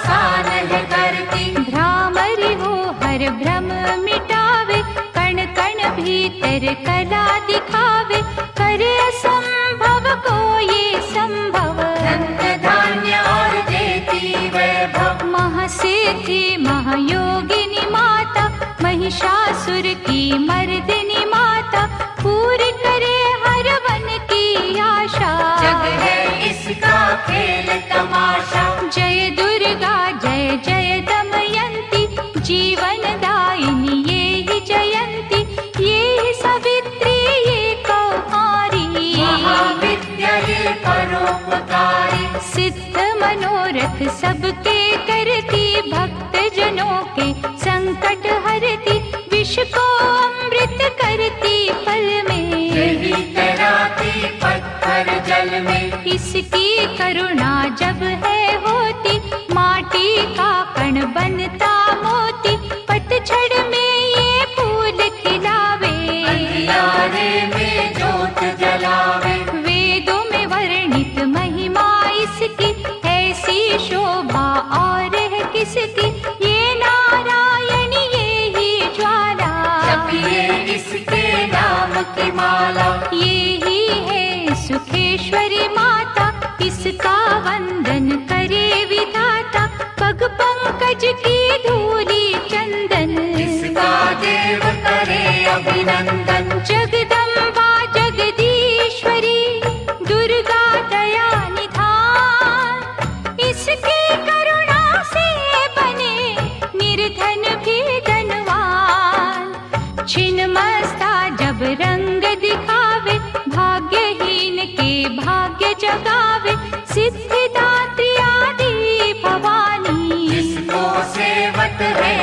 आसान है करती भ्रामरि हो हर भ्रम मिटावे कण कण भीतर कला दिखावे। करे असंभव को ये संभव। धन्य धान्य और देती वैभव। महासिद्धि महायोगिनी माता महिषासुर की मर्दिनी माता पूरी करे हर वन की आशा। जग है इसका खेल तमाशा। जय दुर्गा जय दमयंती जीवन ये ही जयंती ये ही सावित्री ये कौमारी परोपकारी। सिद्ध मनोरथ सबके करती भक्त जनों के संकट हरती विष को अमृत करती फल में। तैराती पत्थर जल में। इसकी करुणा जब है करे विधाता पग पंकज की धूली चंदन। इसका देव करे अभिनंदन। जगदम्बा जगदीश्वरी दुर्गा दया निधान। इसकी करुणा से बने निर्धन भी धनवान। छिन्मस्ता जब रंग दिखावे भाग्यहीन के भाग्य जगावे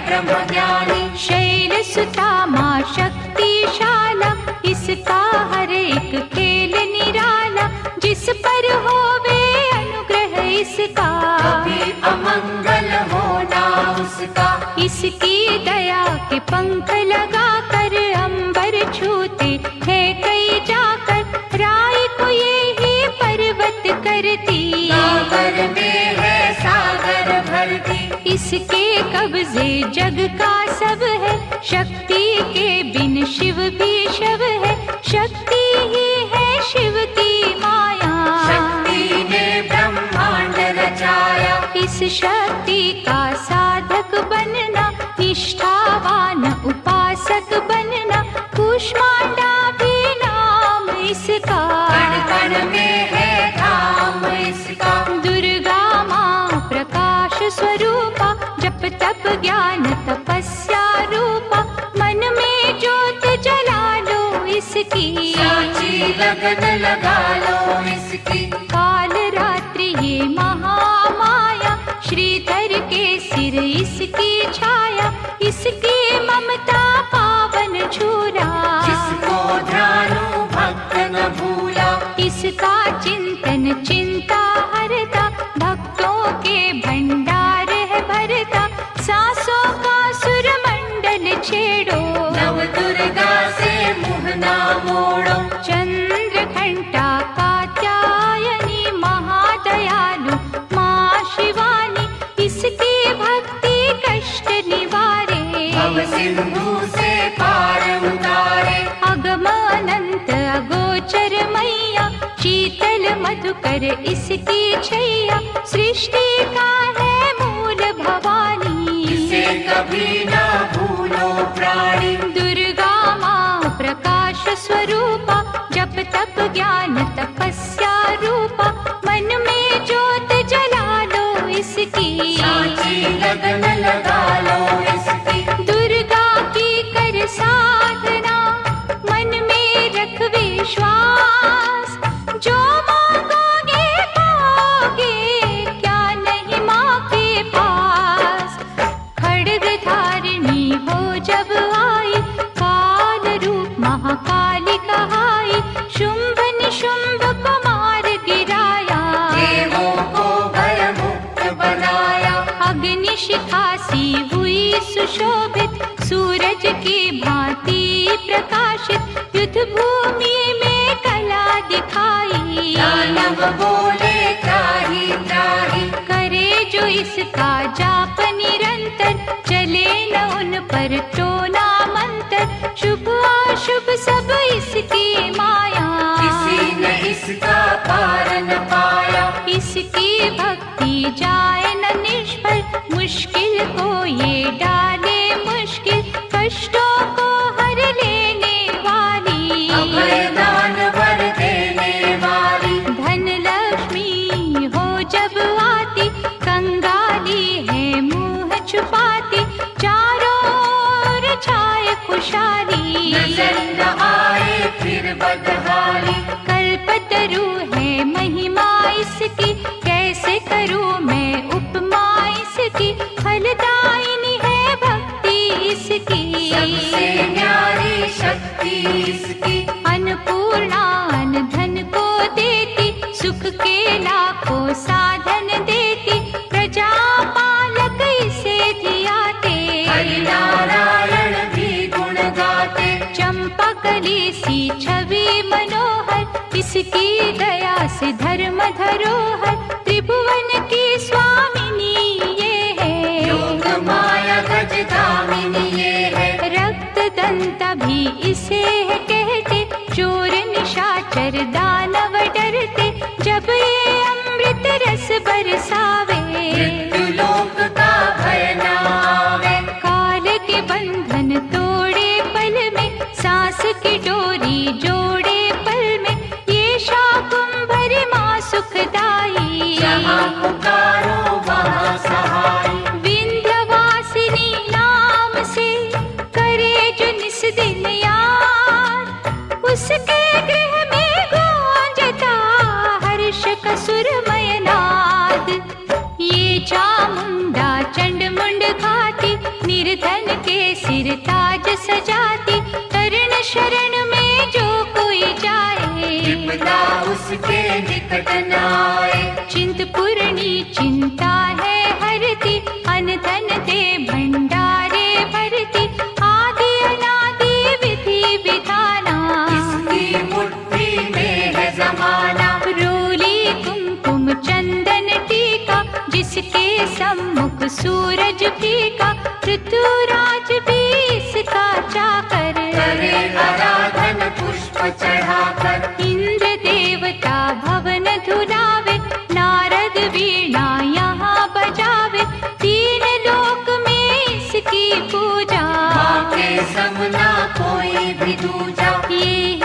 सेवत है ब्रह्म ज्ञानी शैल सुता माँ शक्तिशाला इसका हर एक खेल निराला जिस पर होवे अनुग्रह इसका। कभी अमंगल होना उसका। इसकी दया के पंख लगा इसके कब्जे जग का सब है? शक्ति के बिन शिव भी शव है। शक्ति ही है शिव की माया। शक्ति ने ब्रह्मांड रचाया। इस शक्ति का साधक बनना निष्ठावान उपासक बनना कुष्मांडा ज्ञान तपस्या रूपा मन में ज्योत जला लो इसकी। साची लगन लगा लो इसकी। काल रात्रि ये महामाया श्रीधर के सिर इसकी छाया इसकी ममता पावन छूरा जिसको ध्यानु भक्त न भूला। इसका चिंतन चिंता से पार उतारे। अगम अनंत अगोचर मैया शीतल मधुकर इसकी छैया सृष्टि का है मूल भवानी। इसे कभी ना भूलो प्राणी। दुर्गा माँ प्रकाश स्वरूपा शिखासी हुई सुशोभित सूरज की भांति प्रकाशित युद्ध भूमि में कला दिखाई। बोले त्राही, त्राही। करे जो इसका जाप निरंतर चले न उन पर टोना मंत्र शुभ अशुभ सब इसकी माया। किसी ने इसका इस्का पाया। इसकी भक्ति जाए न निष्ठ को ये डाले मुश्किल कष्टों सेना को साधन देति प्रजा पालिराणी गुणगाते चम्पली सी छवि मनोहर इसी दया से धर्म धरोहर। सावे तनाए चिंतपूर्णी चिंता है हरती अन धन दे भंडारे भरती। आदि अनादि विधि विधाना। इसकी मुट्ठी में है जमाना। रोली कुमकुम चंदन टीका जिसके सम्मुख सूर्य समना कोई भी दूजा। ये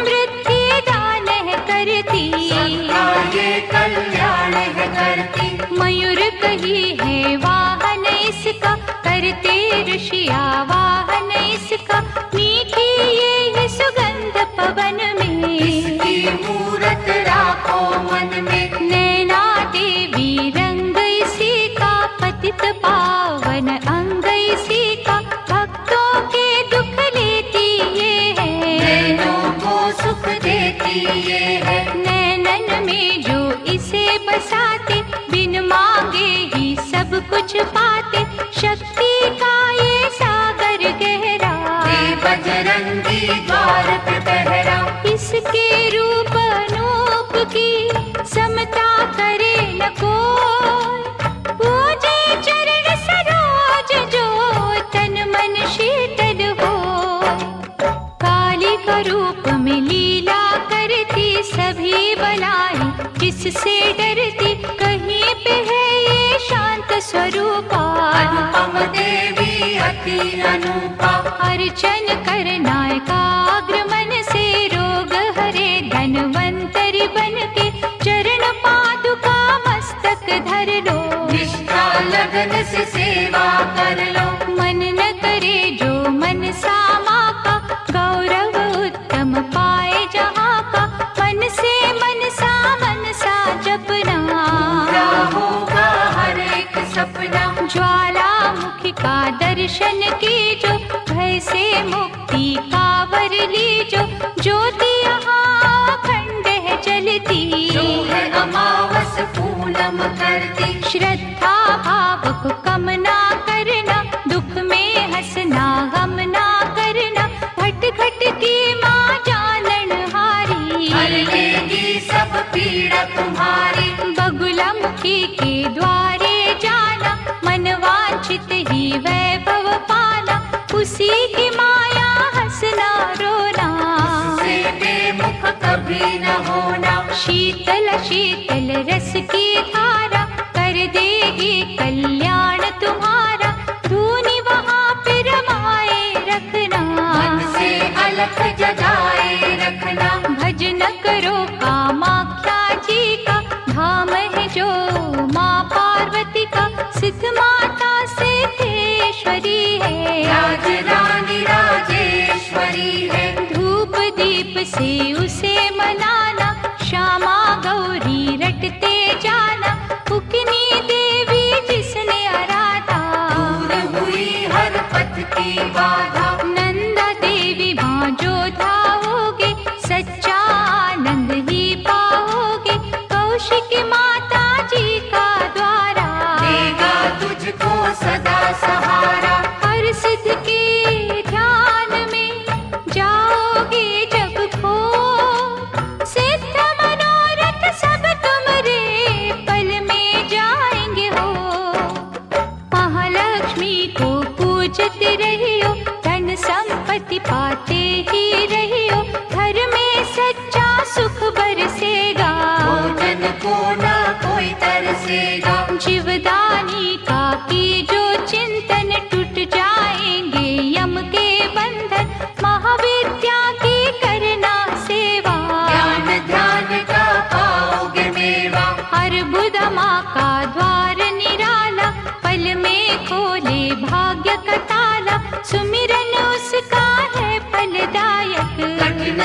समृद्धि दान करती। कल्याण करती। मयूर कही है वाहन इसका। करते ऋषिया वाहन इसका। मीठी ये सुगंध पवन दर्शन कीजो भय से मुक्ति का वर लीजो। ज्योति यहाँ खंड है जलती जो है अमावस पूनम करती। श्रद्धा भाव वैभव पाना उसी की माया हंसना रोना। से बेमुख कभी न होना। शीतल शीतल रस की धारा कर देगी कल्याण तुम्हारा। धूनी वहाँ पे रमाए रखना। मन से अलख जगाए रखना। भजन करो कामाख्या जी का। धाम है जो माँ पार्वती का। सिद्ध माता सिद्धेश्वरी है। राज रानी राजेश्वरी है। धूप दीप से उसे मनाना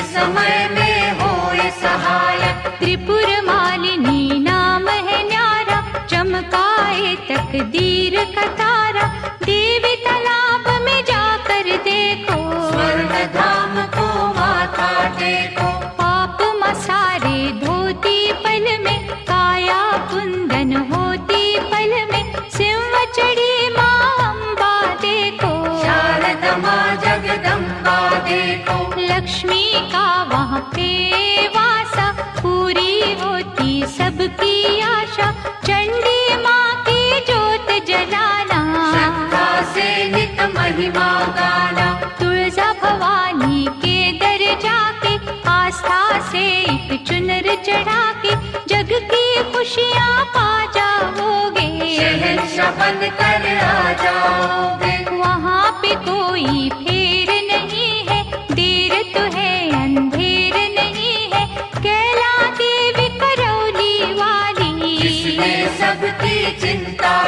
समय में होए सहायक। त्रिपुर मालिनी नाम है न्यारा चमकाए तकदीर का तारा। देवी तालाब में जाकर देखो। स्वर्ण धाम को माथा टेको पाप मसारे धोती पल में काया कुंदन होती पल में। सिंह चढ़ी लक्ष्मी का वहाँ पे वासा पूरी होती सबकी आशा। चंडी माँ की जोत जलाना। श्रद्धा से नित महिमा गाना। तुलजा भवानी के दर जाके आस्था से एक चुनर चढ़ा के जग की खुशियाँ पा जाओगे। शहंशाह बन कर आ जाओगे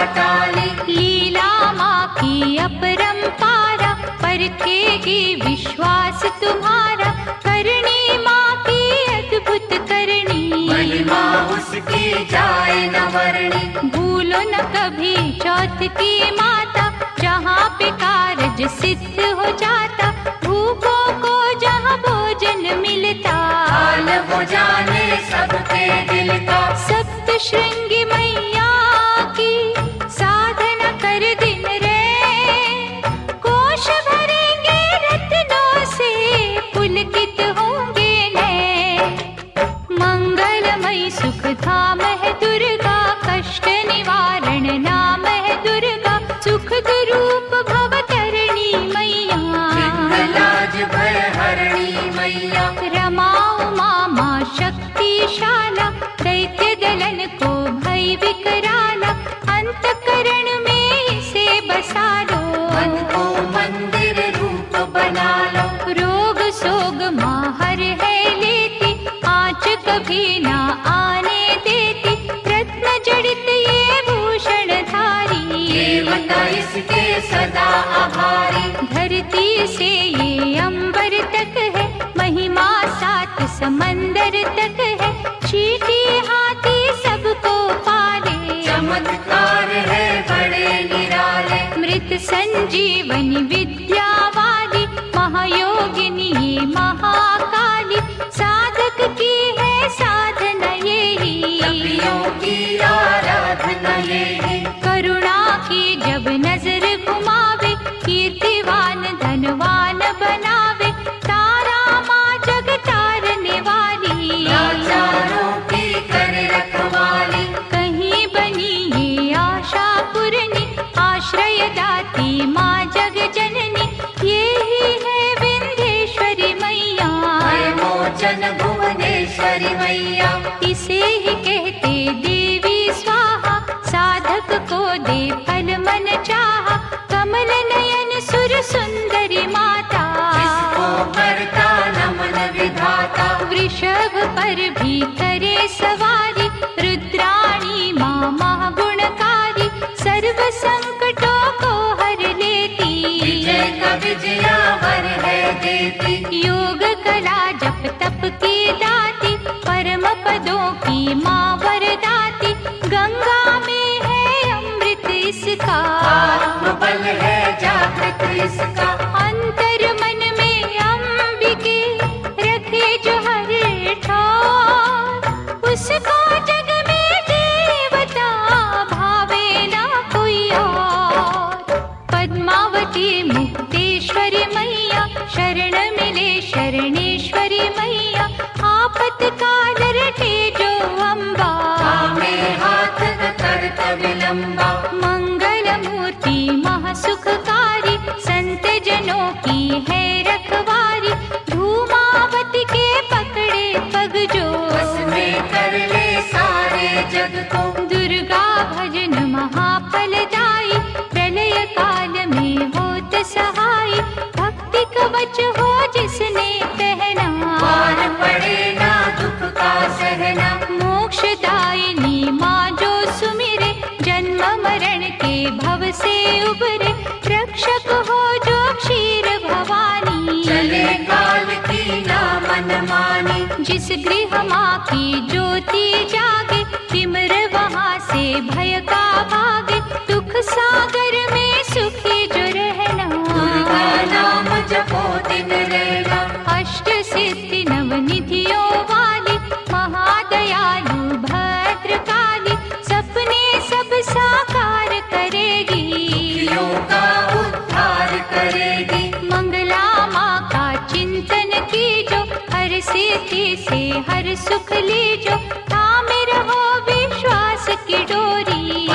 चिंता टाली लीला माँ की अपरंपारा परखेगी विश्वास तुम्हारा। करनी माँ की अद्भुत करनी महिमा उसकी जाए न वर्णी। भूलो न कभी चौथ की माता जहाँ पे कारज सिद्ध हो जाता। भूखों को जहाँ भोजन मिलता। वो जाने सबके दिल का। सप्त श्रृंगी मैया रोग सोग माँ हर है लेती आँच कभी ना आने देती रत्न जड़ित ये भूषण धारी देवता इसके सदा आभारी। धरती से ये अंबर तक है महिमा सात समंदर तक है चीटी हाथी सबको पाले। चमत्कार है बड़े निराले। मृत संजीव पर भी करे सवारी रुद्राणी माँ महागुणकारी सर्व संकटों को हर लेती विजय का विजयावर है देती। योग कला जप तप की दाती परम पदों की माँ वरदाती गंगा में है अमृत इसका। आत्मबल है जागृत इसका है रखवारी धूमावती के पकड़े पग जो। कर ले सारे जग को। दुर्गा भजन महाफलदायी प्रलय काल में होत सहाय भक्ति कवच ज्योति सुख लीजो थामे रहो विश्वास की डोरी।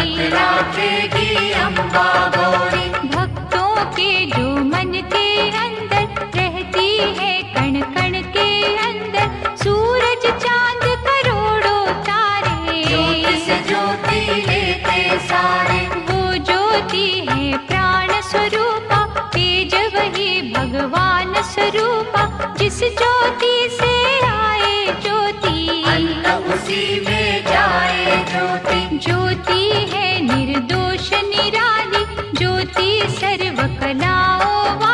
भक्तों के जो मन के अंदर रहती है कण कण के अंदर सूरज चांद करोड़ों तारे। ज्योति से ज्योति लेते सारे। वो ज्योति है प्राण स्वरूपा तेज वही भगवान स्वरूपा जिस ज्योति से ज्योति है निर्दोष निराली ज्योति सर्व कलाओं